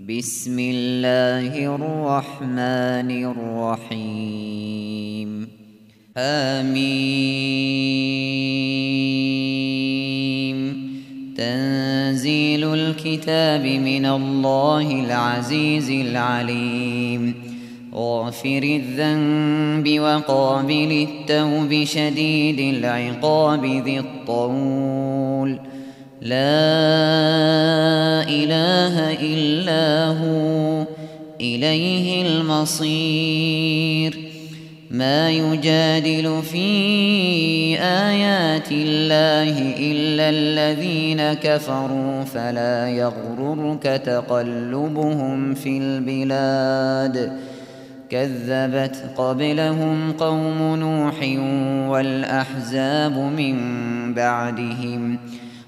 بسم الله الرحمن الرحيم. آمين تنزيل الكتاب من الله العزيز العليم. غافر الذنب وقابل التوب شديد العقاب ذي الطول. لا إله إلا هو إليه المصير. ما يجادل في آيات الله إلا الذين كفروا فلا يغررك تقلبهم في البلاد. كذبت قبلهم قوم نوح والأحزاب من بعدهم.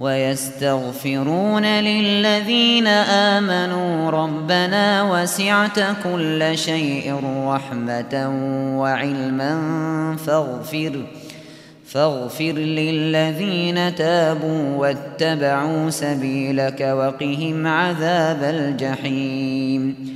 ويستغفرون للذين آمنوا ربنا وسعت كل شيء رحمة وعلما فاغفر فاغفر للذين تابوا واتبعوا سبيلك وقهم عذاب الجحيم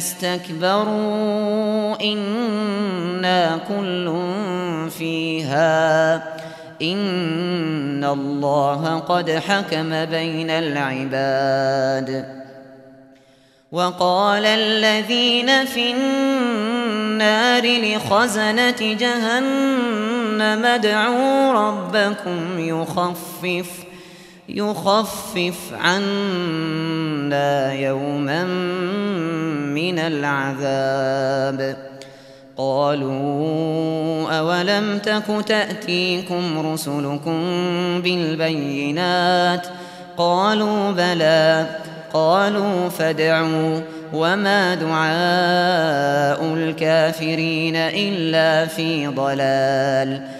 استكبروا إنا كل فيها. إن الله قد حكم بين العباد. وقال الذين في النار لخزنة جهنم ادعوا ربكم يخفف يخفف عنا يوما من العذاب قالوا أولم تك تأتيكم رسلكم بالبينات قالوا بلى قالوا فادعوا وما دعاء الكافرين إلا في ضلال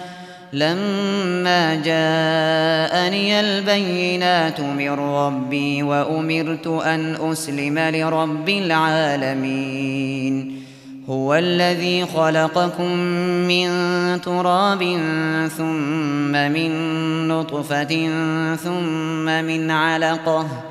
لما جاءني البينات من ربي وأمرت أن أسلم لرب العالمين. هو الذي خلقكم من تراب ثم من نطفة ثم من علقة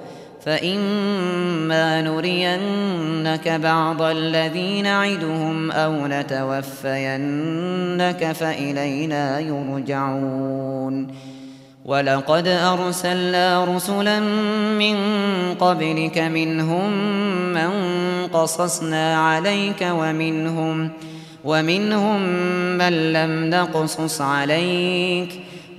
فإما نرينك بعض الذي نعدهم أو نتوفينك فإلينا يرجعون ولقد أرسلنا رسلا من قبلك منهم من قصصنا عليك ومنهم ومنهم من لم نقصص عليك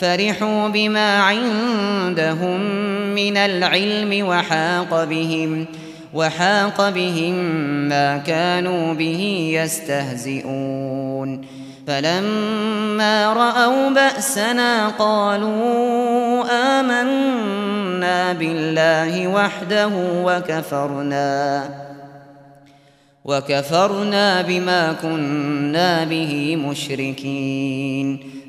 فرحوا بما عندهم من العلم وحاق بهم وحاق بهم ما كانوا به يستهزئون فلما رأوا بأسنا قالوا آمنا بالله وحده وكفرنا وكفرنا بما كنا به مشركين